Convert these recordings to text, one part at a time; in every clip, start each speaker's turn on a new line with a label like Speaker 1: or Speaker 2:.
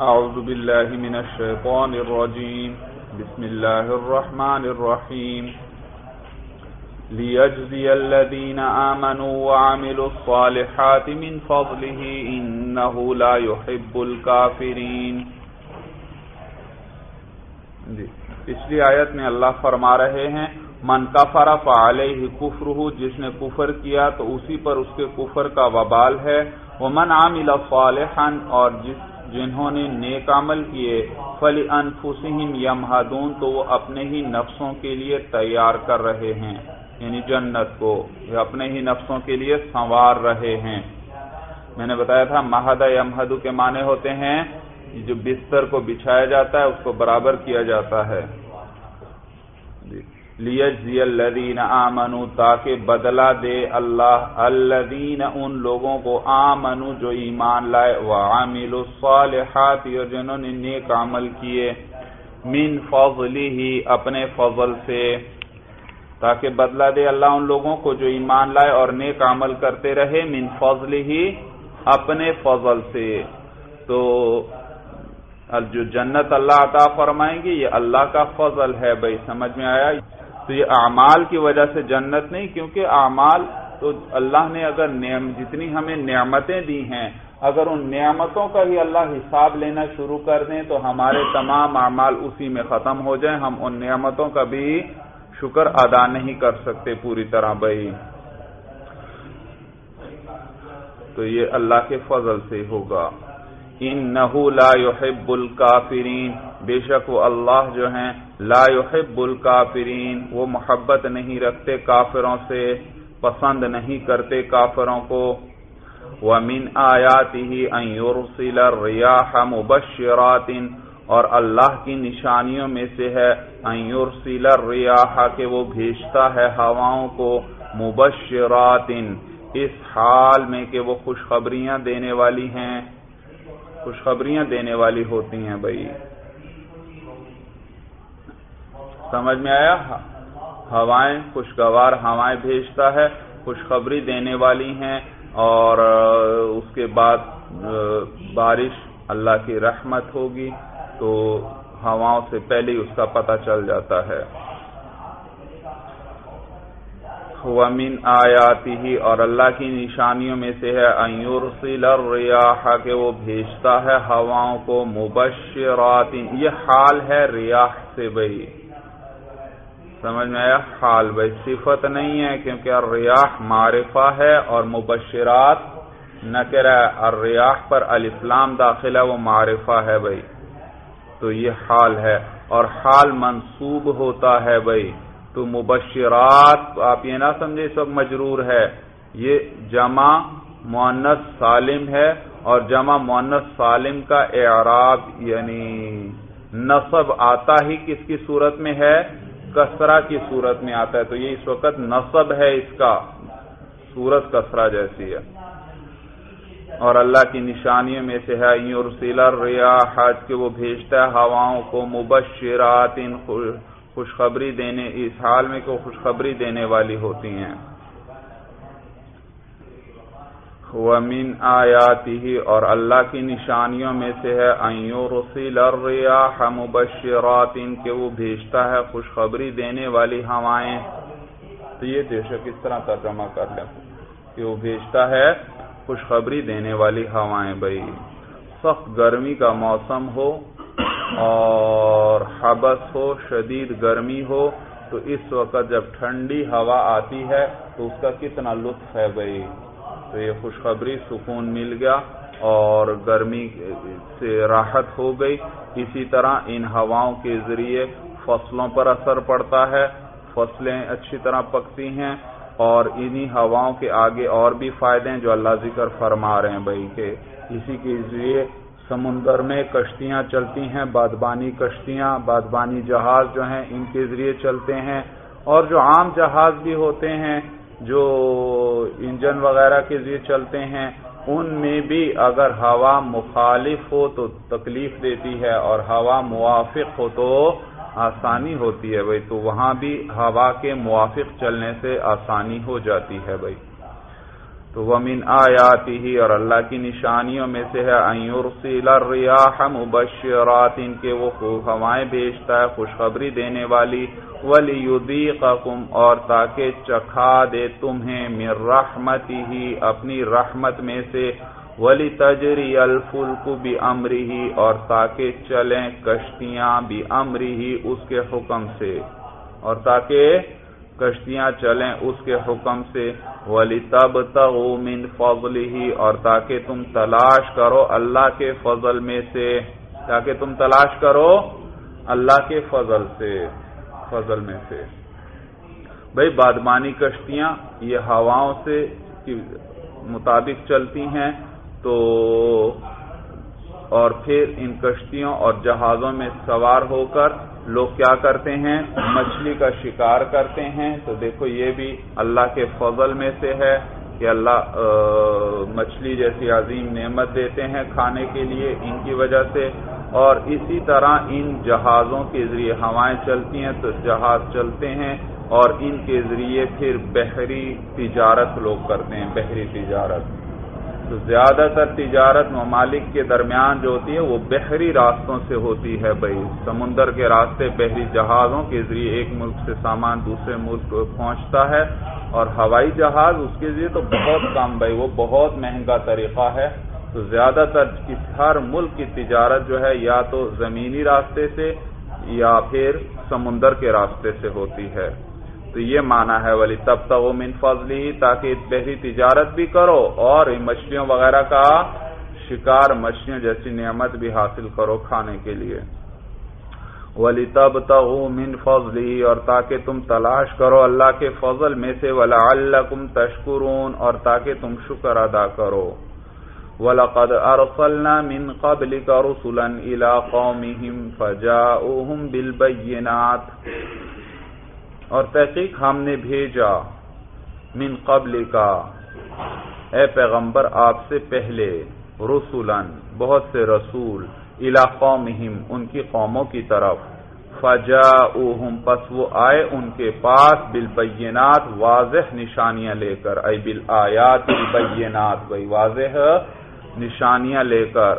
Speaker 1: أعوذ بالله من الشيطان الرجيم. بسم الله الرحمن الرحيم. ليجزي الذين آمنوا وعملوا الصالحات من فضله إنه لا يحب الكافرين. جی پچھلی آیت میں اللہ فرما رہے ہیں، من کفر فعلیہ کفرہ، جس نے کفر کیا تو اسی پر اس کے کفر کا وبال ہے، ومن عامل صالحا، اور جس جنہوں نے نیک عمل کیے فلی انفسم یمہدون تو وہ اپنے ہی نفسوں کے لیے تیار کر رہے ہیں یعنی جنت کو اپنے ہی نفسوں کے لیے سنوار رہے ہیں۔ میں نے بتایا تھا، مہد یمہدو کے معنی ہوتے ہیں، جو بستر کو بچھایا جاتا ہے، اس کو برابر کیا جاتا ہے۔ لیجزی الذین آمنو تاکہ بدلہ دے اللہ الذین ان لوگوں کو آمنو جو ایمان لائے وعاملوا الصالحات اور جنہوں نے نیک عمل کیے، من فضلی ہی اپنے فضل سے۔ تاکہ بدلہ دے اللہ ان لوگوں کو جو ایمان لائے اور نیک عمل کرتے رہے، من فضل ہی اپنے فضل سے۔ تو جو جنت اللہ عطا فرمائیں گے، یہ اللہ کا فضل ہے۔ بھائی، سمجھ میں آیا؟ تو یہ اعمال کی وجہ سے جنت نہیں، کیونکہ اعمال تو اللہ نے اگر نعم، جتنی ہمیں نعمتیں دی ہیں، اگر ان نعمتوں کا ہی اللہ حساب لینا شروع کر دیں تو ہمارے تمام اعمال اسی میں ختم ہو جائیں۔ ہم ان نعمتوں کا بھی شکر ادا نہیں کر سکتے پوری طرح بھائی۔ تو یہ اللہ کے فضل سے ہوگا۔ انہو لا يحب الكافرین بے شک وہ اللہ جو ہیں لا يحب الكافرین وہ محبت نہیں رکھتے کافروں سے، پسند نہیں کرتے کافروں کو۔ وَمِنْ آيَاتِهِ أَن يُرْسِلَ الرِّيَاحَ مُبَشِّرَاتٍ۔ اور اللہ کی نشانیوں میں سے ہے أَن يُرْسِلَ الرِّيَاحَ کہ وہ بھیجتا ہے ہواؤں کو مبشرات۔ اس حال میں کہ وہ خوشخبریاں دینے والی ہیں۔ خوشخبریاں دینے والی ہوتی ہیں بھائی۔ سمجھ میں آیا؟ ہوائیں خوشگوار ہوائیں بھیجتا ہے، خوشخبری دینے والی ہیں اور اس کے بعد بارش اللہ کی رحمت ہوگی تو ہواؤں سے پہلے اس کا پتہ چل جاتا ہے۔ ومن آیاتی ہی اور اللہ کی نشانیوں میں سے ہے ایورسل الریاح کہ وہ بھیجتا ہے ہواؤں کو مبشرات۔ یہ حال ہے ریاح سے بھائی سمجھ میں آیا؟ حال بھائی صفت نہیں ہے کیونکہ الریاح معرفہ ہے اور مبشرات نہ کہہ الریاح پر الاسلام داخل ہے، وہ معرفہ ہے بھائی تو یہ حال ہے اور حال منصوب ہوتا ہے بھائی تو مبشرات، آپ یہ نہ سمجھے اس وقت مجرور ہے۔ یہ جمع مونس سالم ہے اور جمع مونس سالم کا اعراب یعنی نصب آتا ہی کس کی صورت میں ہے؟ کسرا کی صورت میں آتا ہے۔ تو یہ اس وقت نصب ہے، اس کا صورت کسرا جیسی ہے۔ اور اللہ کی نشانیوں میں سے ہے یورسیلر ریاح کے وہ بھیجتا ہے ہواؤں کو مبشرات ان خوشخبری دینے، اس حال میں کو خوشخبری دینے والی ہوتی ہیں۔ ومن آیاتی اور اللہ کی نشانیوں میں سے ہے رسیل الریاح مبشرات ان کے وہ بھیجتا ہے خوشخبری دینے والی ہوائیں۔ تو یہ دیشک اس طرح ترجمہ کر لیں، کہ وہ بھیجتا ہے خوشخبری دینے والی ہوائیں بھائی۔ سخت گرمی کا موسم ہو اور حبس ہو، شدید گرمی ہو، تو اس وقت جب ٹھنڈی ہوا آتی ہے، تو اس کا کتنا لطف ہے بھائی؟ تو یہ خوشخبری سکون مل گیا اور گرمی سے راحت ہو گئی۔ اسی طرح ان ہواؤں کے ذریعے فصلوں پر اثر پڑتا ہے۔ فصلیں اچھی طرح پکتی ہیں اور انہی ہواؤں کے آگے اور بھی فائدے ہیں جو اللہ ذکر فرما رہے ہیں بھائی، کہ اسی کے ذریعے سمندر میں کشتیاں چلتی ہیں، بادبانی کشتیاں، بادبانی جہاز جو ہیں، ان کے ذریعے چلتے ہیں۔ اور جو عام جہاز بھی ہوتے ہیں، جو انجن وغیرہ کے ذریعے چلتے ہیں، ان میں بھی اگر ہوا مخالف ہو تو تکلیف دیتی ہے، اور ہوا موافق ہو تو آسانی ہوتی ہے بھائی۔ تو وہاں بھی ہوا کے موافق چلنے سے آسانی ہو جاتی ہے بھائی۔ تو وہ من آیاتی ہی اور اللہ کی نشانیوں میں سے ہے الریاح مبشرات ان کے وہ خوب ہوائیں بھیجتا ہے، خوشخبری دینے والی ولی اور تاکہ چکھا دے تمہیں، من رحمتی ہی اپنی رحمت میں سے ولی تجری الفلک بھی امری ہی اور تاکہ چلیں کشتیاں بھی امری ہی اس کے حکم سے، اور تاکہ کشتیاں چلیں اس کے حکم سے. ولی تب من فضل ہی اور تاکہ تم تلاش کرو اللہ کے فضل میں سے. تاکہ تم تلاش کرو اللہ کے فضل سے، فضل میں سے. بھائی بادمانی کشتیاں یہ ہواؤں سے مطابق چلتی ہیں، تو اور پھر ان کشتیوں اور جہازوں میں سوار ہو کر لوگ کیا کرتے ہیں؟ مچھلی کا شکار کرتے ہیں۔ تو دیکھو، یہ بھی اللہ کے فضل میں سے ہے کہ اللہ مچھلی جیسی عظیم نعمت دیتے ہیں کھانے کے لیے ان کی وجہ سے۔ اور اسی طرح ان جہازوں کے ذریعے ہوائیں چلتی ہیں، تو جہاز چلتے ہیں اور ان کے ذریعے پھر بحری تجارت لوگ کرتے ہیں، بحری تجارت۔ تو زیادہ تر تجارت ممالک کے درمیان جو ہوتی ہے وہ بحری راستوں سے ہوتی ہے بھائی۔ سمندر کے راستے بحری جہازوں کے ذریعے ایک ملک سے سامان دوسرے ملک پہنچتا ہے اور ہوائی جہاز اس کے ذریعے تو بہت کم بھائی، وہ بہت مہنگا طریقہ ہے۔ تو زیادہ تر ہر ملک کی تجارت جو ہے یا تو زمینی راستے سے یا پھر سمندر کے راستے سے ہوتی ہے۔ تو یہ مانا ہے، ولی تب تک من فضلی، تاکہ بہری تجارت بھی کرو اور مچھلیوں وغیرہ کا شکار مچھلیوں جیسی نعمت بھی حاصل کرو کھانے کے لیے۔ ولی تب من فضلی، اور تاکہ تم تلاش کرو اللہ کے فضل میں سے ولا اللہ تشکرون، اور تاکہ تم شکر ادا کرو۔ وَلَقَدْ أَرْسَلْنَا مِن قَبْلِكَ رُسُلًا إِلَىٰ قَوْمِهِمْ فَجَاءُوهُمْ بِالْبَيِّنَاتِ اور تحقیق ہم نے بھیجا من قبل کا۔ اے پیغمبر، آپ سے پہلے رسولن بہت سے رسول علاقوں ان کی قوموں کی طرف۔ فجا پس وہ آئے ان کے پاس بالبینات، واضح نشانیاں لے کر۔ اے بل آیات بھائی واضح نشانیاں لے کر۔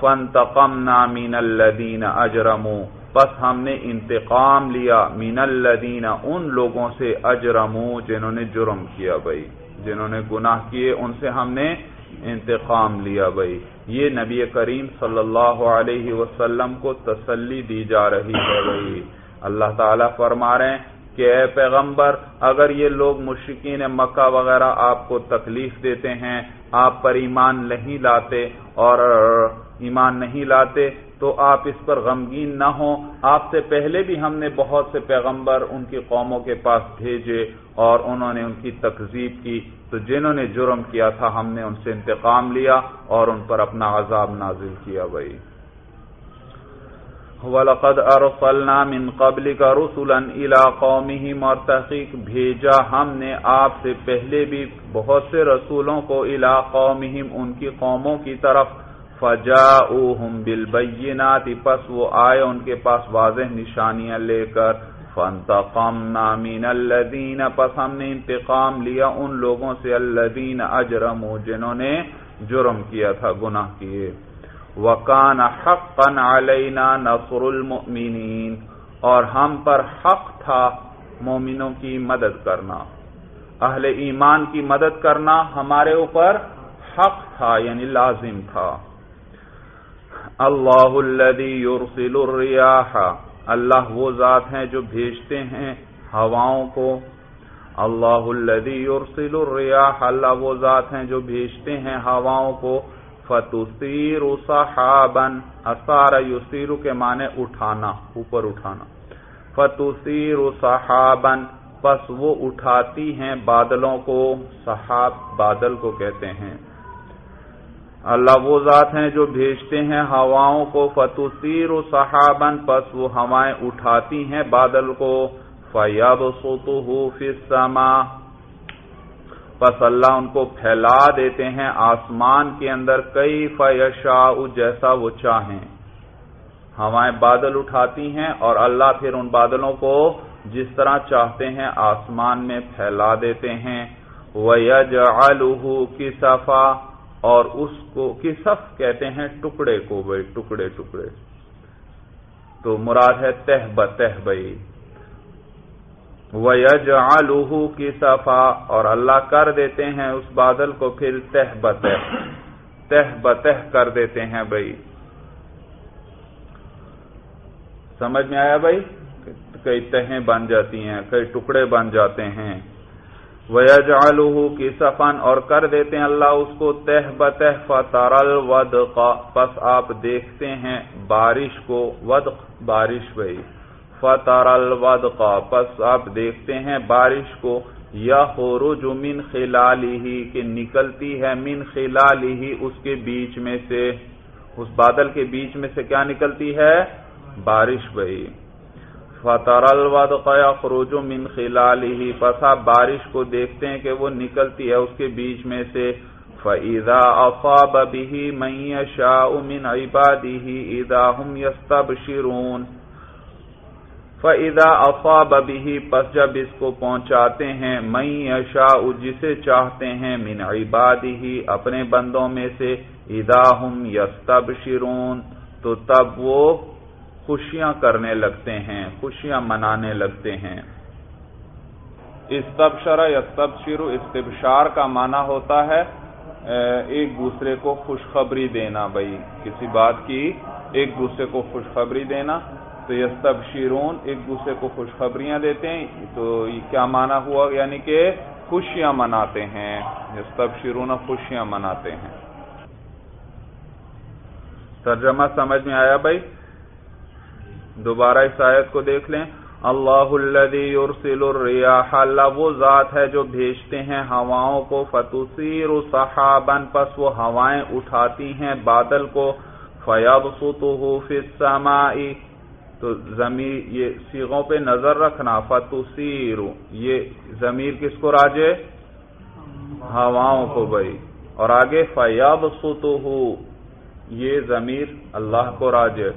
Speaker 1: فن تقم نامین الدین اجرمو بس ہم نے انتقام لیا مین الدین ان لوگوں سے اجرمو جنہوں نے جرم کیا بھائی، جنہوں نے گناہ کیے، ان سے ہم نے انتقام لیا بھائی۔ یہ نبی کریم صلی اللہ علیہ وسلم کو تسلی دی جا رہی ہے بھائی۔ اللہ تعالیٰ فرما رہے ہیں کہ اے پیغمبر، اگر یہ لوگ مشکین مکہ وغیرہ آپ کو تکلیف دیتے ہیں، آپ پر ایمان نہیں لاتے اور ایمان نہیں لاتے تو آپ اس پر غمگین نہ ہوں۔ آپ سے پہلے بھی ہم نے بہت سے پیغمبر ان کی قوموں کے پاس بھیجے اور انہوں نے ان کی تقزیب کی۔ تو جنہوں نے جرم کیا تھا، ہم نے ان سے انتقام لیا اور ان پر اپنا عذاب نازل کیا بھائی۔ وَلَقَدْ أَرْسَلْنَا مِن قَبْلِكَ رُسُلًا إِلَىٰ قَوْمِهِمْ اور تحقیق بھیجا ہم نے آپ سے پہلے بھی بہت سے رسولوں کو إِلَىٰ قَوْمِهِمْ، ان کی قوموں کی طرف۔ فجاؤہم بالبینات، پس وہ آئے ان کے پاس واضح نشانیاں لے کر۔ فانتقمنا من الذین، پس ہم نے انتقام لیا ان لوگوں سے الذین اجرموا، جنہوں نے جرم کیا تھا، گناہ کیے۔ وکان حقا علینا نصر المؤمنین اور ہم پر حق تھا مومنوں کی مدد کرنا۔ اہل ایمان کی مدد کرنا ہمارے اوپر حق تھا یعنی لازم تھا۔ اللہ الذي يرسل الرياح اللہ وہ ذات ہیں جو بھیجتے ہیں ہواؤں کو۔ اللہ الذي يرسل الرياح اللہ وہ ذات ہیں جو بھیجتے ہیں ہواؤں کو۔ فتصير صحابا اثار يصير کے معنی اٹھانا، اوپر اٹھانا۔ فتصير صحابا، پس وہ اٹھاتی ہیں بادلوں کو، صحاب بادل کو کہتے ہیں۔ اللہ وہ ذات ہیں جو بھیجتے ہیں ہواؤں کو۔ فتوسیر و صحابن پس وہ ہوائیں اٹھاتی ہیں بادل کو۔ فیاب سوتو فما پس اللہ ان کو پھیلا دیتے ہیں آسمان کے اندر کئی فیشا جیسا وہ چاہیں۔ ہوائیں بادل اٹھاتی ہیں اور اللہ پھر ان بادلوں کو جس طرح چاہتے ہیں آسمان میں پھیلا دیتے ہیں۔ وَيَجْعَلُهُ كِسَفًا، اور اس کو کسف کہتے ہیں ٹکڑے کو، بھائی، ٹکڑے ٹکڑے۔ تو مراد ہے تہ بتہ بھائی وَيَجْعَلُهُ كِسَفًا۔ اور اللہ کر دیتے ہیں اس بادل کو پھر تہ بتہ۔ تہ بتہ کر دیتے ہیں بھائی۔ سمجھ میں آیا بھائی؟ کئی تہیں بن جاتی ہیں، کئی ٹکڑے بن جاتے ہیں۔ وَيَجْعَلُهُ كِسَفًا۔ اور کر دیتے ہیں اللہ اس کو تہ بتہ۔ فتر الودق۔ پس آپ دیکھتے ہیں بارش کو۔ ودق۔ بارش بھئی فتر الودق پس آپ دیکھتے ہیں بارش کو یا خروج من خلالی کہ نکلتی ہے من خلالی اس کے بیچ میں سے۔ اس بادل کے بیچ میں سے کیا نکلتی ہے؟ بارش بھئی۔ فتر الودق یخرج من خلاله، پس آپ بارش کو دیکھتے ہیں کہ وہ نکلتی ہے اس کے بیچ میں سے۔ فَإِذَا أَصَابَ بِهِ مَن يَشَاءُ مِنْ عِبَادِهِ إِذَا هُمْ يَسْتَبْشِرُونَ۔ فَإِذَا أَصَابَ بِهِ، پس جب اس کو پہنچاتے ہیں، مَن يَشَاءُ، جسے چاہتے ہیں، من عِبَادِهِ، اپنے بندوں میں سے، إِذَا هُمْ يَسْتَبْشِرُونَ، تو تب وہ خوشیاں کرنے لگتے ہیں، خوشیاں منانے لگتے ہیں۔ استبشر یا تبشر استبشار کا معنی ہوتا ہے ایک دوسرے کو خوشخبری دینا، بھائی، کسی بات کی، ایک دوسرے کو خوشخبری دینا۔ تو یستبشرون ایک دوسرے کو خوشخبریاں دیتے ہیں، تو یہ کیا معنی ہوا؟ یعنی کہ خوشیاں مناتے ہیں یستبشرون خوشیاں مناتے ہیں۔ ترجمہ سمجھ میں آیا بھائی؟ دوبارہ اس آیت کو دیکھ لیں۔ اللہ الذي يرسل الرياح اللہ وہ ذات ہے جو بھیجتے ہیں ہواؤں کو فتصیر صحابا پس وہ ہوائیں اٹھاتی ہیں بادل کو۔ فيبسطه في السماء تو ضمیر یہ سیغوں پہ نظر رکھنا فتصیر یہ ضمیر کس کو راجے ہواؤں کو بھائی۔ اور آگے فيبسطه یہ ضمیر اللہ کو راجے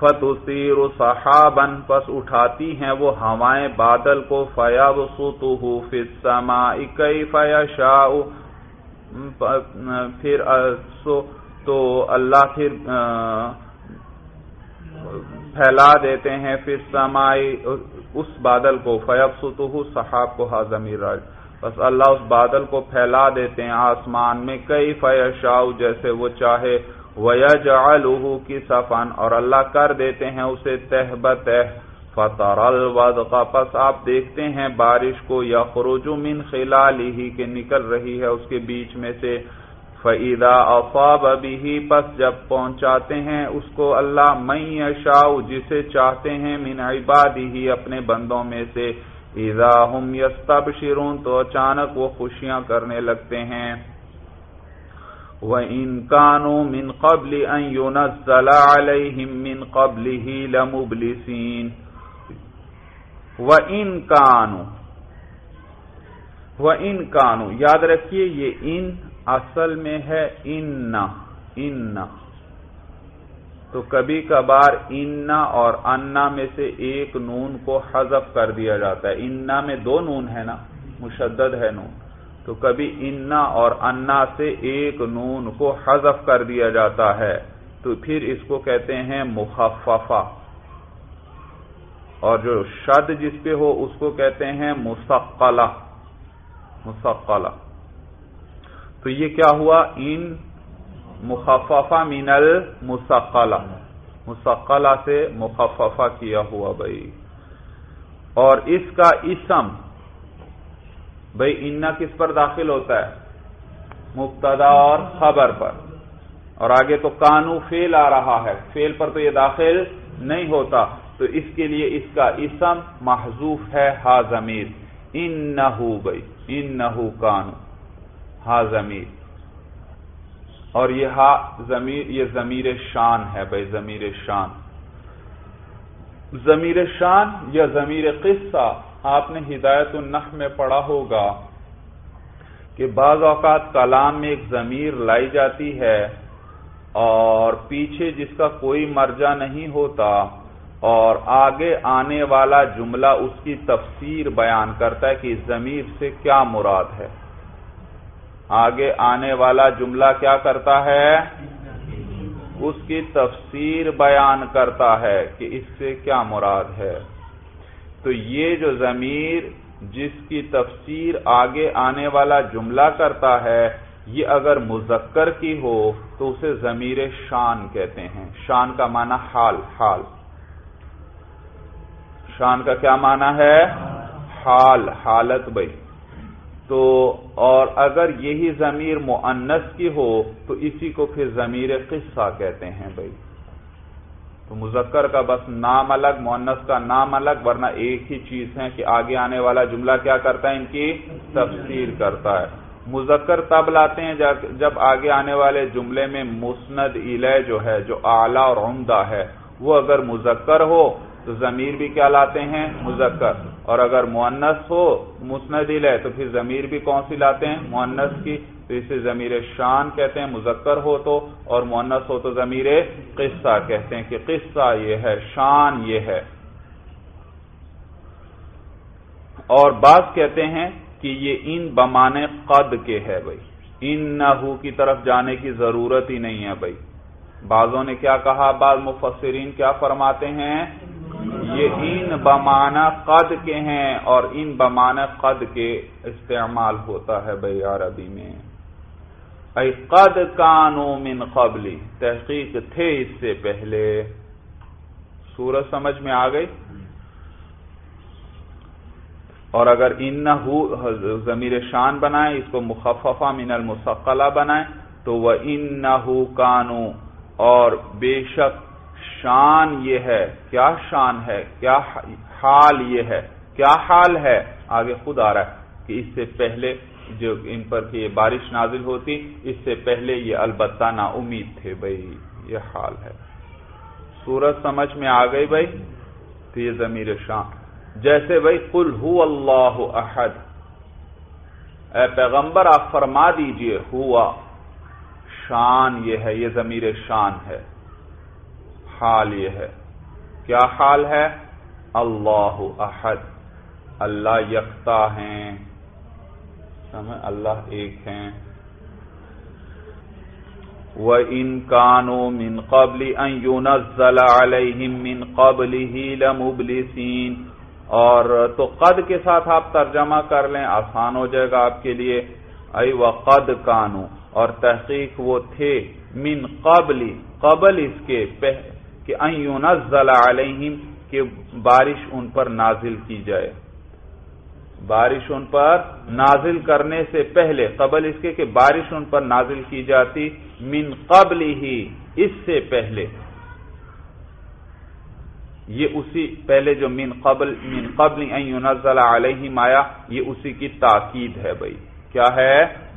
Speaker 1: فتسیر صحابا، پس اٹھاتی ہیں وہ ہوائیں بادل کو۔ فیبسطہ فی السماء کیف یشاء۔ پھر تو اللہ پھر پھیلا دیتے ہیں فی السماء اس بادل کو فیبسطہ صحاب کو ہا ضمیر راج۔ بس اللہ اس بادل کو پھیلا دیتے ہیں آسمان میں، کئی فیشاء جیسے وہ چاہے۔ وَيَجْعَلُهُ كِسَفًا اور اللہ کر دیتے ہیں اسے تہ بتہ فَتَرَ الْوَدْقَ پس آپ دیکھتے ہیں بارش کو يَخْرُجُ مِنْ خِلَالِهِ، کہ نکل رہی ہے اس کے بیچ میں سے۔ فَإِذَا أَصَابَ بِهِ، پس جب پہنچاتے ہیں، اس کو اللہ مَن يَشَاءُ، جسے چاہتے ہیں، مِنْ عِبَادِهِ، اپنے بندوں میں سے۔ اِذَا هُمْ يَسْتَبْشِرُونَ، تو اچانک وہ خوشیاں کرنے لگتے ہیں۔ وہ ان وَإِن كَانُوا مِن قَبْلِ أَن يُنَزَّلَ عَلَيْهِم مِّن قَبْلِهِ لَمُبْلِسِينَ۔ وَإِن كَانُوا وَإِن كَانُوا، یاد رکھیے، یہ ان اصل میں ہے ان ان۔ تو کبھی کبھار ان اور انا میں سے ایک نون کو حذف کر دیا جاتا ہے۔ انا میں دو نون ہے نا، مشدد ہے نون۔ تو کبھی انا اور انا سے ایک نون کو حذف کر دیا جاتا ہے۔ تو پھر اس کو کہتے ہیں مخففہ۔ اور جو شد جس پہ ہو، اس کو کہتے ہیں مسقلہ۔ مسقلہ۔ تو یہ کیا ہوا؟ ان مخففہ من المسقلہ مسقلہ سے مخففہ کیا ہوا بھائی۔ اور اس کا اسم، بھائی انا کس پر داخل ہوتا ہے؟ مبتدا اور خبر پر۔ اور آگے تو کانو فیل آ رہا ہے، فیل پر تو یہ داخل نہیں ہوتا۔ تو اس کے لیے اس کا اسم محضوف ہے، ہا ضمیر۔ ان نہ بھائی ان نہ کانو۔ ہا ضمیر۔ اور یہ ہا ضمیر، یہ ضمیر شان ہے بھائی، ضمیر شان۔ ضمیر شان یا ضمیر قصہ، آپ نے ہدایت النح میں پڑھا ہوگا کہ بعض اوقات کلام میں ایک ضمیر لائی جاتی ہے اور پیچھے جس کا کوئی مرجع نہیں ہوتا اور آگے آنے والا جملہ اس کی تفسیر بیان کرتا ہے کہ ضمیر سے کیا مراد ہے۔ آگے آنے والا جملہ کیا کرتا ہے؟ اس کی تفسیر بیان کرتا ہے کہ اس سے کیا مراد ہے۔ تو یہ جو ضمیر جس کی تفسیر آگے آنے والا جملہ کرتا ہے، یہ اگر مذکر کی ہو تو اسے ضمیر شان کہتے ہیں۔ شان کا معنی حال حال۔ شان کا کیا معنی ہے؟ حال، حالت بھائی۔ تو اور اگر یہی ضمیر معنس کی ہو تو اسی کو پھر ضمیر قصہ کہتے ہیں بھائی۔ تو مذکر کا بس نام الگ مونس کا نام الگ، ورنہ ایک ہی چیز ہے کہ آگے آنے والا جملہ کیا کرتا ہے؟ ان کی تفسیر کرتا ہے۔ مذکر تب لاتے ہیں جب آگے آنے والے جملے میں مسند علیہ جو ہے، جو اعلی اور عمدہ ہے، وہ اگر مذکر ہو تو ضمیر بھی کیا لاتے ہیں؟ مذکر۔ اور اگر مونس ہو، مسند علیہ تو پھر ضمیر بھی کون سی لاتے ہیں؟ مونس کی۔ تو اسے ضمیر شان کہتے ہیں، مذکر ہو تو، اور مونس ہو تو ضمیر قصہ کہتے ہیں کہ قصہ یہ ہے، شان یہ ہے۔ اور بعض کہتے ہیں کہ یہ ان بمانے قد کے ہے بھائی۔ ان نہ کی طرف جانے کی ضرورت ہی نہیں ہے بھائی۔ بعضوں نے کیا کہا؟ بعض مفسرین کیا فرماتے ہیں؟ یہ ان بمانا قد کے ہیں اور ان بمانا قد کے استعمال ہوتا ہے بھائی عربی میں۔ ای قد کانو من قبلی، تحقیق تھے اس سے پہلے۔ سورج سمجھ میں آ گئی؟ اور اگر ان ضمیر شان بنائے اس کو مخففہ من المسقلہ بنائے تو وہ ان کانو، اور بے شک شان یہ ہے، کیا شان ہے، کیا حال یہ ہے، کیا حال ہے؟ آگے خود آ رہا ہے کہ اس سے پہلے جو ان پر کہ یہ بارش نازل ہوتی، اس سے پہلے یہ البتہ نا امید تھے بھائی، یہ حال ہے۔ سورج سمجھ میں آ گئی بھائی، تو یہ ضمیر شان۔ جیسے بھائی کل ہو اللہ احد۔ اے پیغمبر، آپ فرما دیجیے، ہوا۔ شان یہ ہے، یہ ضمیر شان ہے۔ حال یہ ہے۔ کیا حال ہے؟ اللہ احد۔ اللہ یکتا ہیں۔ سمجھ، اللہ ایک ہیں۔ وہ ان کانو من قبل علیہم من قبل ہی لمبلسین۔ اور تو قد کے ساتھ آپ ترجمہ کر لیں، آسان ہو جائے گا آپ کے لیے۔ ائی و قد کانو اور تحقیق وہ تھے، من قبلی قبل اس کے کہ علیہم کہ بارش ان پر نازل کی جائے۔ بارش ان پر نازل کرنے سے پہلے، قبل اس کے کہ بارش ان پر نازل کی جاتی، من قبل ہی اس سے پہلے۔ یہ اسی پہلے جو من قبل من قبل ان علیہم آیا یہ اسی کی تاکید ہے بھائی۔ کیا ہے؟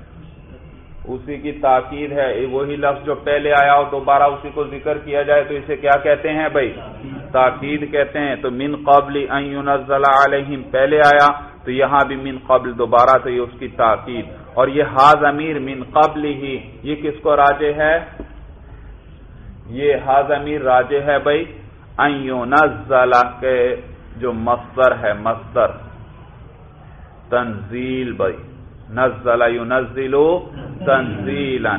Speaker 1: اسی کی تاکید ہے وہی لفظ جو پہلے آیا ہو، دوبارہ اسی کو ذکر کیا جائے تو اسے کیا کہتے ہیں بھائی؟ تاکید کہتے ہیں۔ تو من قبل علیہم پہلے آیا تو یہاں بھی من قبل دوبارہ تو یہ اس کی تاکید۔ اور یہ حاض امیر من قبل ہی، یہ کس کو راجے ہے؟ یہ حاض امیر راجے ہے بھائی۔ نزلہ کے جو مصدر ہے، مصدر۔ تنزیل بھائی۔ نزلہ ینزلو تنزیلا.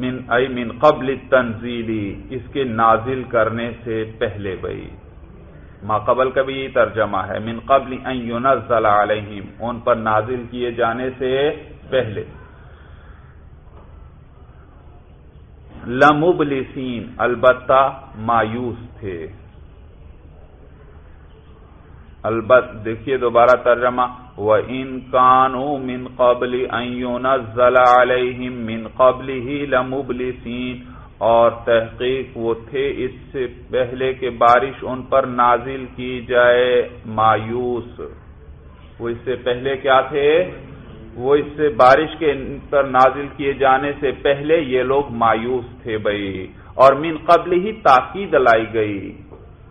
Speaker 1: من ای من قبل تنزیلی اس کے نازل کرنے سے پہلے بھائی ما قبل کا بھی یہ ترجمہ ہے. من قبل ان ينزل علیہم، ان پر نازل کیے جانے سے پہلے. لمبلسین، البتہ مایوس تھے. البت دیکھیے دوبارہ ترجمہ وہ ان کانو من قبل علیہم من قبل ہی لمبلسین۔ اور تحقیق وہ تھے اس سے پہلے کہ بارش ان پر نازل کی جائے۔ مایوس۔ وہ اس سے پہلے کیا تھے؟ وہ اس سے بارش کے پر نازل کیے جانے سے پہلے یہ لوگ مایوس تھے بھائی۔ اور من قبل ہی تاکید لائی گئی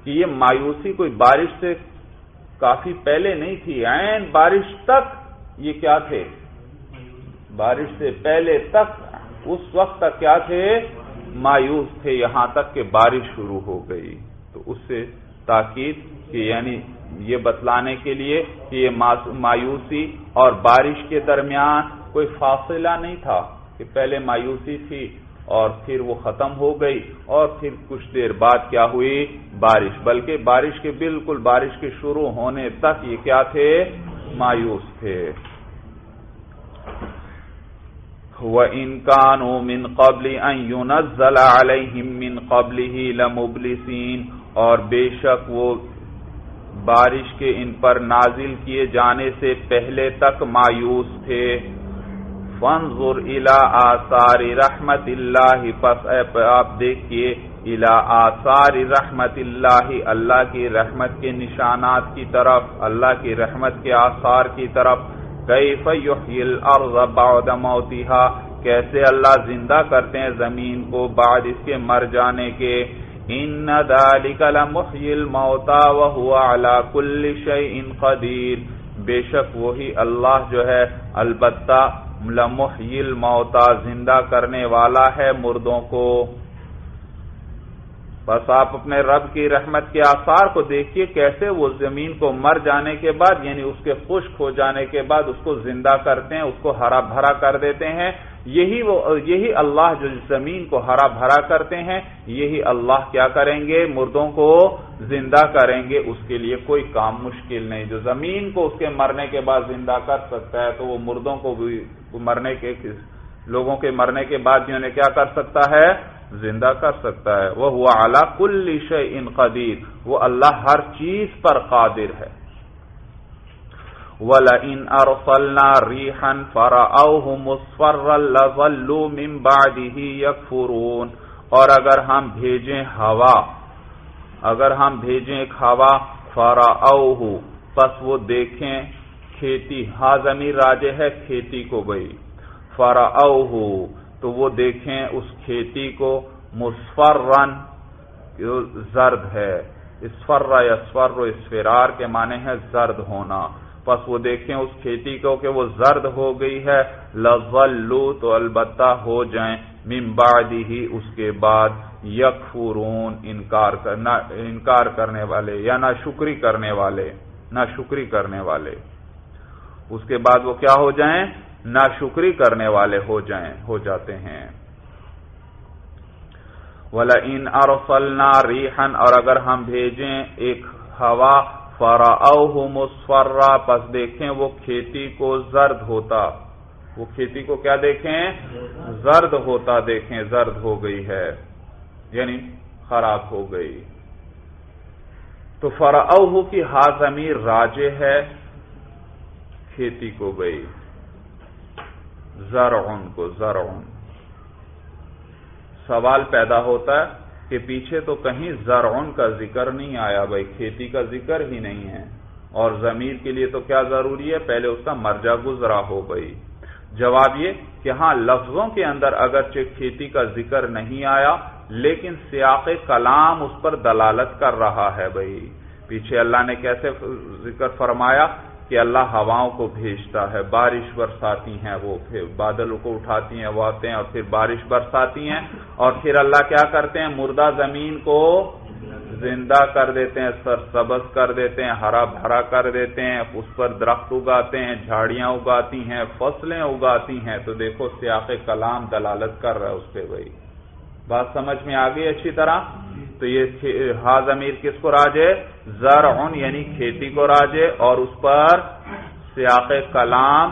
Speaker 1: کہ یہ مایوسی کوئی بارش سے کافی پہلے نہیں تھی، عین بارش تک، یہ کیا تھے؟ بارش سے پہلے تک، اس وقت تک کیا تھے؟ مایوس تھے، یہاں تک کہ بارش شروع ہو گئی۔ تو اس سے تاکید کہ یعنی یہ بتلانے کے لیے کہ یہ مایوسی اور بارش کے درمیان کوئی فاصلہ نہیں تھا کہ پہلے مایوسی تھی اور پھر وہ ختم ہو گئی اور پھر کچھ دیر بعد کیا ہوئی؟ بارش، بلکہ بارش کے بالکل بارش کے شروع ہونے تک یہ کیا تھے؟ مایوس تھے۔ وَإِن كَانُوا مِن قَبْلِ أَن يُنَزَّلَ عَلَيْهِم مِّن قَبْلِهِ لَمُبْلِسِينَ اور بے شک وہ بارش کے ان پر نازل کیے جانے سے پہلے تک مایوس تھے۔ فَانظُرْ إِلَىٰ آثَارِ رَحْمَتِ اللَّهِ پس آپ دیکھئے الى آثار رحمت اللہ اللہ کی رحمت کے نشانات کی طرف، اللہ کی رحمت کے آثار کی طرف، کیف یحیی الارض بعد موتها کیسے اللہ زندہ کرتے ہیں زمین کو بعد اس کے مر جانے کے، ان ذالک لمحیی الموتى وهو على كل شيء قدیر، بے شک وہی اللہ جو ہے، البتہ لمحیل موتا زندہ کرنے والا ہے مردوں کو۔ بس آپ اپنے رب کی رحمت کے آثار کو دیکھیے، کیسے وہ زمین کو مر جانے کے بعد یعنی اس کے خشک ہو جانے کے بعد، اس کو زندہ کرتے ہیں، اس کو ہرا بھرا کر دیتے ہیں۔ یہی وہ یہی اللہ جو زمین کو ہرا بھرا کرتے ہیں، یہی اللہ کیا کریں گے؟ مردوں کو زندہ کریں گے۔ اس کے لیے کوئی کام مشکل نہیں۔ جو زمین کو اس کے مرنے کے بعد زندہ کر سکتا ہے، تو وہ مردوں کو بھی مرنے کے لوگوں کے مرنے کے بعد بھی انہیں کیا کر سکتا ہے؟ زندہ کر سکتا ہے۔ وہ ہوا اعلی کل ان قدیر وہ اللہ ہر چیز پر قادر ہے۔ وَلَئِنْ أَرْسَلْنَا رِيحًا فَرَأَوْهُ مُصْفَرًّا لَظَلُّوا مِنْ بَعْدِهِ يَكْفُرُونَ۔ اور اگر ہم بھیجیں ہوا، اگر ہم بھیجیں ایک ہوا فَرَأَوْهُ، پس وہ دیکھیں کھیتی ہا زمین راجے ہے، کھیتی کو گئی۔ فَرَأَوْهُ، تو وہ دیکھیں اس کھیتی کو مسفر زرد ہے۔ اسفر یا اسفر اسفرار کے معنی ہے زرد ہونا۔ پس وہ دیکھیں اس کھیتی کو کہ وہ زرد ہو گئی ہے لو تو البتہ ہو جائیں۔ ممبادی ہی اس کے بعد یکفرون، انکار کرنا انکار کرنے والے یا نہ شکری کرنے والے، نہ شکری کرنے والے۔ اس کے بعد وہ کیا ہو جائیں؟ ناشکری کرنے والے ہو جائیں، ہو جاتے ہیں۔ ولا ان ارفلنا ریحن اور اگر ہم بھیجیں ایک ہوا فرا مسفرا پس دیکھیں وہ کھیتی کو زرد ہوتا۔ وہ کھیتی کو کیا دیکھیں؟ زرد ہوتا۔ دیکھیں زرد ہو گئی ہے یعنی خراب ہو گئی۔ تو فرا کی ہاضمی راجے ہے، کھیتی کو گئی۔ زرعن کو، زرعن۔ سوال پیدا ہوتا ہے کہ پیچھے تو کہیں زرعن کا ذکر نہیں آیا بھائی، کھیتی کا ذکر ہی نہیں ہے۔ اور ضمیر کے لیے تو کیا ضروری ہے؟ پہلے اس کا مرجا گزرا ہو گئی جواب یہ کہ ہاں لفظوں کے اندر اگرچہ کھیتی کا ذکر نہیں آیا، لیکن سیاق کلام اس پر دلالت کر رہا ہے بھائی۔ پیچھے اللہ نے کیسے ذکر فرمایا؟ کہ اللہ ہواؤں کو بھیجتا ہے، بارش برساتی ہیں وہ، پھر بادلوں کو اٹھاتی ہیں، وہ آتے ہیں اور پھر بارش برساتی ہیں اور پھر اللہ کیا کرتے ہیں؟ مردہ زمین کو زندہ کر دیتے ہیں سر سبز کر دیتے ہیں، ہرا بھرا کر دیتے ہیں، اس پر درخت اگاتے ہیں، جھاڑیاں اگاتی ہیں، فصلیں اگاتی ہیں۔ تو دیکھو، سیاق کلام دلالت کر رہا ہے اس پہ بھائی۔ بات سمجھ میں آ گئی اچھی طرح؟ تو یہ ہاض امیر کس کو راجے زر یعنی کھیتی کو راجے اور اس پر سیاق کلام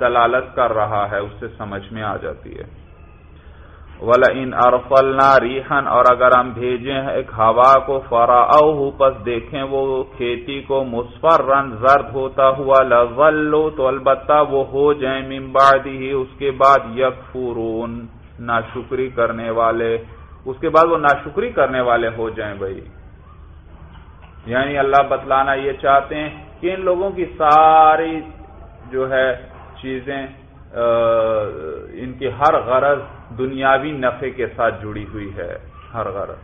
Speaker 1: دلالت کر رہا ہے، اس سے سمجھ میں آ جاتی ہے۔ ولا ان ارفلنا ریحن اور اگر ہم بھیجیں ایک ہوا کو فرا پس دیکھیں وہ کھیتی کو مسفر رن زرد ہوتا ہوا لو تو البتہ وہ ہو جائیں ممبادی ہی اس کے بعد یکفرون، ناشکری کرنے والے۔ اس کے بعد وہ ناشکری کرنے والے ہو جائیں بھائی۔ یعنی اللہ بتلانا یہ چاہتے ہیں کہ ان لوگوں کی ساری جو ہے چیزیں ان کی ہر غرض دنیاوی نفع کے ساتھ جڑی ہوئی ہے، ہر غرض۔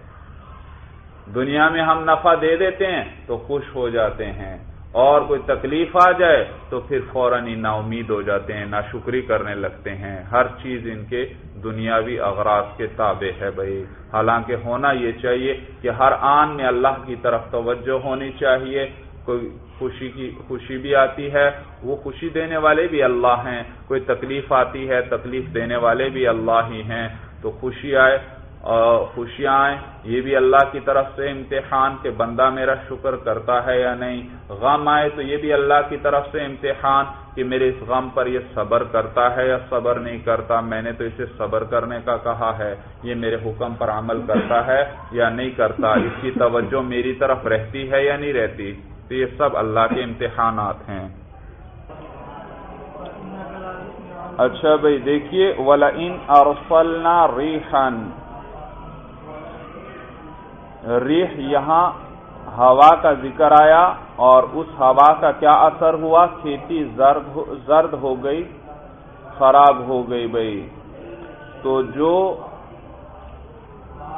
Speaker 1: دنیا میں ہم نفع دے دیتے ہیں تو خوش ہو جاتے ہیں۔ اور کوئی تکلیف آ جائے تو پھر فوراً ہی نا امید ہو جاتے ہیں نا شکری کرنے لگتے ہیں۔ ہر چیز ان کے دنیاوی اغراض کے تابع ہے بھائی۔ حالانکہ ہونا یہ چاہیے کہ ہر آن میں اللہ کی طرف توجہ ہونی چاہیے۔ کوئی خوشی کی، خوشی بھی آتی ہے، وہ خوشی دینے والے بھی اللہ ہیں۔ کوئی تکلیف آتی ہے، تکلیف دینے والے بھی اللہ ہی ہیں۔ تو خوشی آئے خوشیاں آئیں۔ یہ بھی اللہ کی طرف سے امتحان کہ بندہ میرا شکر کرتا ہے یا نہیں؟ غم آئے تو یہ بھی اللہ کی طرف سے امتحان کہ میرے اس غم پر یہ صبر کرتا ہے یا صبر نہیں کرتا؟ میں نے تو اسے صبر کرنے کا کہا ہے۔ یہ میرے حکم پر عمل کرتا ہے یا نہیں کرتا؟ اس کی توجہ میری طرف رہتی ہے یا نہیں رہتی؟ تو یہ سب اللہ کے امتحانات ہیں۔ اچھا بھائی، دیکھیے ولا ان ارسلنا ریحن ریح یہاں ہوا کا ذکر آیا اور اس ہوا کا کیا اثر ہوا؟ کھیتی زرد ہو گئی، خراب ہو گئی بھائی۔ تو جو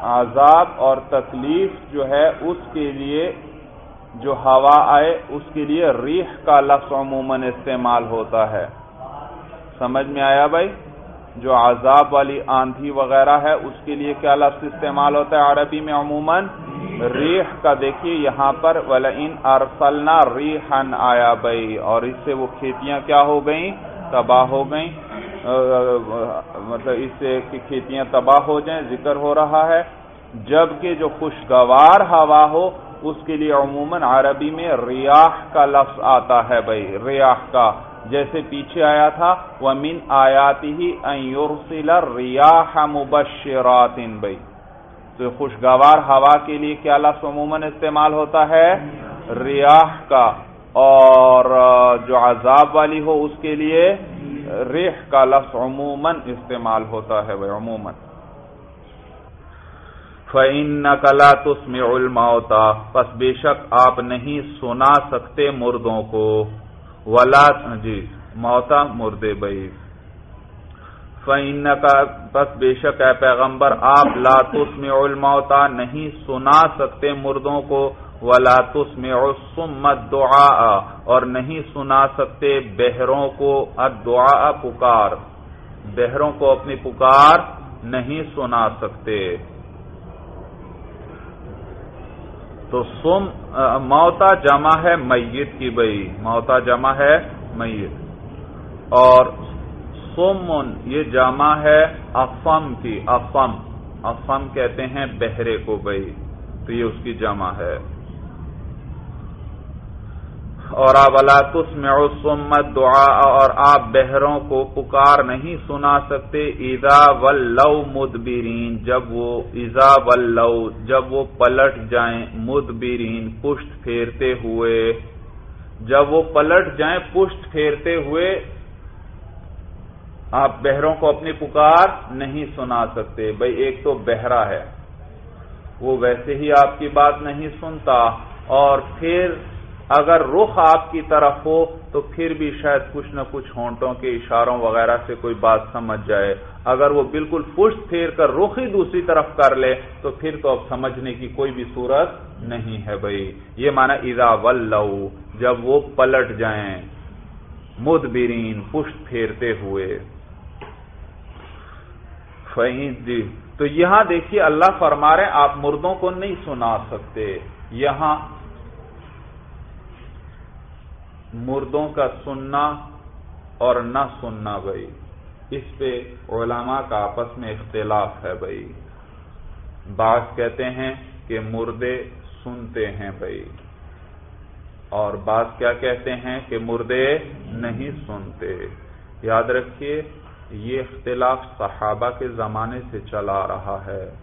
Speaker 1: عذاب اور تکلیف جو ہے، اس کے لیے جو ہوا آئے، اس کے لیے ریح کا لفظ عموماً استعمال ہوتا ہے۔ سمجھ میں آیا بھائی؟ جو عذاب والی آندھی وغیرہ ہے، اس کے لیے کیا لفظ استعمال ہوتا ہے عربی میں عموماً؟ ریح کا دیکھیے، یہاں پر ولئن ارسلنا ریحن آیا بھائی اور اس سے وہ کھیتیاں کیا ہو گئیں؟ تباہ ہو گئیں۔ مطلب اس سے کھیتیاں تباہ ہو جائیں، ذکر ہو رہا ہے۔ جبکہ جو خوشگوار ہوا ہو، اس کے لیے عموماً عربی میں ریاح کا لفظ آتا ہے بھائی ریاح کا۔ جیسے پیچھے آیا تھا وہ من آیاتی ریاح مبشرات بھائی تو خوشگوار ہوا کے لیے کیا لفظ عموماً استعمال ہوتا ہے؟ ریاح کا۔ اور جو عذاب والی ہو اس کے لیے ریح کا لفظ عموماً استعمال ہوتا ہے بھائی، عموماً۔ فعین کلا تسم الموتا پس بے شک آپ نہیں سنا سکتے مردوں کو۔ ولا جی موتا مردے بھائی فعین کا بس بے شک ہے پیغمبر، آپ لاتس میں الموتا نہیں سنا سکتے مردوں کو۔ ولاتس میں دعا اور نہیں سنا سکتے بہروں کو ادعا پکار۔ بہروں کو اپنی پکار نہیں سنا سکتے۔ تو سم موتا جمع ہے میت کی بئی۔ موتا جمع ہے میت۔ اور سمن، یہ جامع ہے افم کی، افم۔ افم کہتے ہیں بہرے کو بھائی تو یہ اس کی جمع ہے۔ اور آپ اللہ میں سمت دعا اور آپ بہروں کو پکار نہیں سنا سکتے۔ ایزا ولو مدبرین جب وہ ایزا ولو، جب وہ پلٹ جائیں مدبرین، پشت پھیرتے ہوئے۔ جب وہ پلٹ جائیں پشت پھیرتے ہوئے، آپ بہروں کو اپنی پکار نہیں سنا سکتے۔ بھائی ایک تو بہرا ہے، وہ ویسے ہی آپ کی بات نہیں سنتا۔ اور پھر اگر رخ آپ کی طرف ہو تو پھر بھی شاید کچھ نہ کچھ ہونٹوں کے اشاروں وغیرہ سے کوئی بات سمجھ جائے۔ اگر وہ بالکل پشت پھیر کر رخ ہی دوسری طرف کر لے تو پھر تو اب سمجھنے کی کوئی بھی صورت نہیں ہے بھائی۔ یہ مانا ایزا ولو جب وہ پلٹ جائیں۔ مدبرین پشت پھیرتے ہوئے۔ جی۔ تو یہاں دیکھیے اللہ فرما رہے آپ مردوں کو نہیں سنا سکتے۔ یہاں مردوں کا سننا اور نہ سننا بھائی۔ اس پہ علماء کا آپس میں اختلاف ہے بھائی۔ بعض کہتے ہیں کہ مردے سنتے ہیں بھائی۔ اور بعض کیا کہتے ہیں کہ مردے نہیں سنتے۔ یاد رکھیے، یہ اختلاف صحابہ کے زمانے سے چلا رہا ہے۔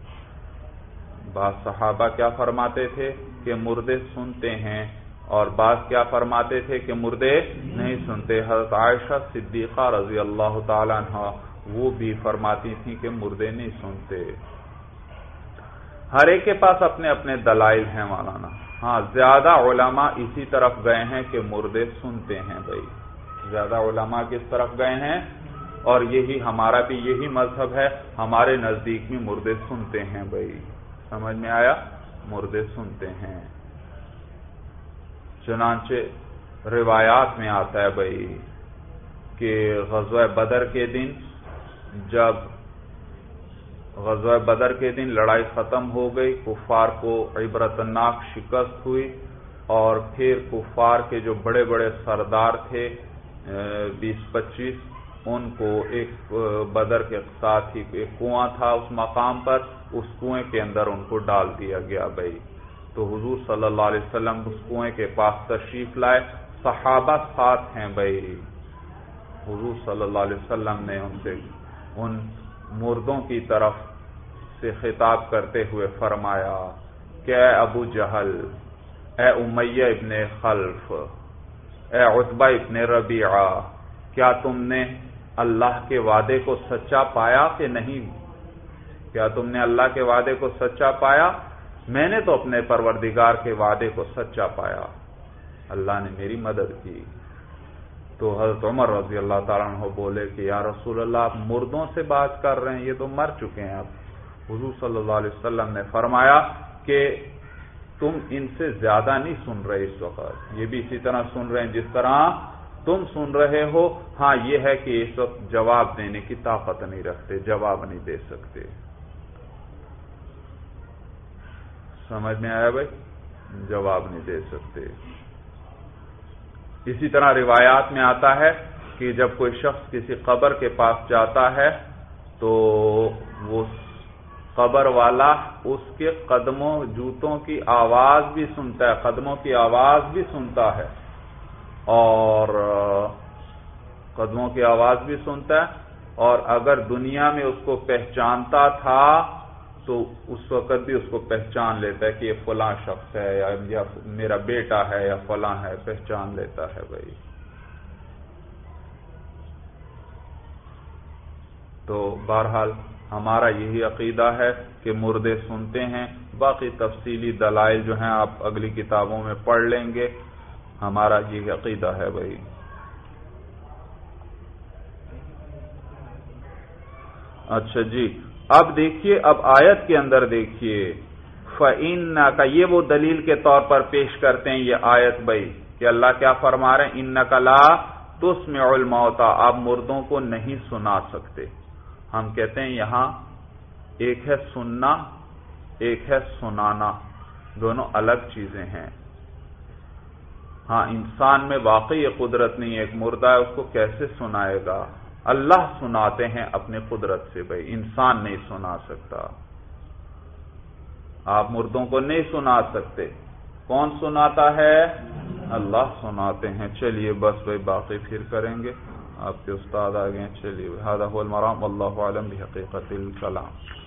Speaker 1: بعض صحابہ کیا فرماتے تھے کہ مردے سنتے ہیں اور بعض کیا فرماتے تھے کہ مردے نہیں سنتے۔ حضرت عائشہ صدیقہ رضی اللہ تعالی عنہ وہ بھی فرماتی تھی کہ مردے نہیں سنتے۔ ہر ایک کے پاس اپنے اپنے دلائل ہیں مولانا۔ ہاں زیادہ علماء اسی طرف گئے ہیں کہ مردے سنتے ہیں بھائی۔ زیادہ علماء کس طرف گئے ہیں؟ اور یہی ہمارا بھی یہی مذہب ہے۔ ہمارے نزدیک میں مردے سنتے ہیں بھائی۔ سمجھ میں آیا؟ مردے سنتے ہیں۔ چنانچہ روایات میں آتا ہے بھائی کہ غزوہ بدر کے دن جب غزوہ بدر کے دن لڑائی ختم ہو گئی، کفار کو عبرتناک شکست ہوئی اور پھر کفار کے جو بڑے بڑے سردار تھے بیس پچیس ان کو ایک بدر کے ساتھ ہی ایک کنواں تھا اس مقام پر، اس کنویں کے اندر ان کو ڈال دیا گیا بھائی۔ تو حضور صلی اللہ علیہ وسلم اس کنویں کے پاس تشریف لائے۔ صحابہ ساتھ ہیں بھائی۔ حضور صلی اللہ علیہ وسلم نے ان سے ان مردوں کی طرف سے خطاب کرتے ہوئے فرمایا، کہ اے ابو جہل، اے امیہ ابن خلف، اے عطبہ ابن ربیعہ، کیا تم نے اللہ کے وعدے کو سچا پایا کہ نہیں؟ کیا تم نے اللہ کے وعدے کو سچا پایا میں نے تو اپنے پروردگار کے وعدے کو سچا پایا۔ اللہ نے میری مدد کی۔ تو حضرت عمر رضی اللہ تعالیٰ عنہ بولے کہ، یا رسول اللہ، آپ مردوں سے بات کر رہے ہیں، یہ تو مر چکے ہیں۔ اب حضور صلی اللہ علیہ وسلم نے فرمایا کہ تم ان سے زیادہ نہیں سن رہے اس وقت۔ یہ بھی اسی طرح سن رہے ہیں جس طرح تم سن رہے ہو۔ ہاں یہ ہے کہ اس وقت جواب دینے کی طاقت نہیں رکھتے، جواب نہیں دے سکتے۔ سمجھ میں آیا بھائی؟ جواب نہیں دے سکتے۔ اسی طرح روایات میں آتا ہے کہ جب کوئی شخص کسی قبر کے پاس جاتا ہے تو وہ قبر والا اس کے قدموں، جوتوں کی آواز بھی سنتا ہے، قدموں کی آواز بھی سنتا ہے۔ اور، قدموں کی آواز بھی سنتا ہے۔ اور اگر دنیا میں اس کو پہچانتا تھا تو اس وقت بھی اس کو پہچان لیتا ہے کہ یہ فلاں شخص ہے یا میرا بیٹا ہے یا فلاں ہے، پہچان لیتا ہے بھائی۔ تو بہرحال ہمارا یہی عقیدہ ہے کہ مردے سنتے ہیں، باقی تفصیلی دلائل جو ہیں آپ اگلی کتابوں میں پڑھ لیں گے۔ ہمارا یہ عقیدہ ہے بھائی۔ اچھا جی۔ اب دیکھیے، اب آیت کے اندر دیکھیے۔ فعین کا یہ وہ دلیل کے طور پر پیش کرتے ہیں یہ آیت بھائی، کہ اللہ کیا فرما رہے ہیں؟ ان نقلا تس میں آپ مردوں کو نہیں سنا سکتے۔ ہم کہتے ہیں یہاں ایک ہے سننا، ایک ہے سنانا۔ دونوں الگ چیزیں ہیں۔ ہاں انسان میں واقعی یہ قدرت نہیں ہے، ایک مردہ ہے، اس کو کیسے سنائے گا؟ اللہ سناتے ہیں اپنے قدرت سے، بھائی، انسان نہیں سنا سکتا۔ آپ مردوں کو نہیں سنا سکتے۔ کون سناتا ہے؟ اللہ سناتے ہیں۔ چلیے بس، بھائی، باقی پھر کریں گے۔ آپ کے استاد آ گئے چلیے المرام اللہ عالم بحقیقت حقیقت الکلام۔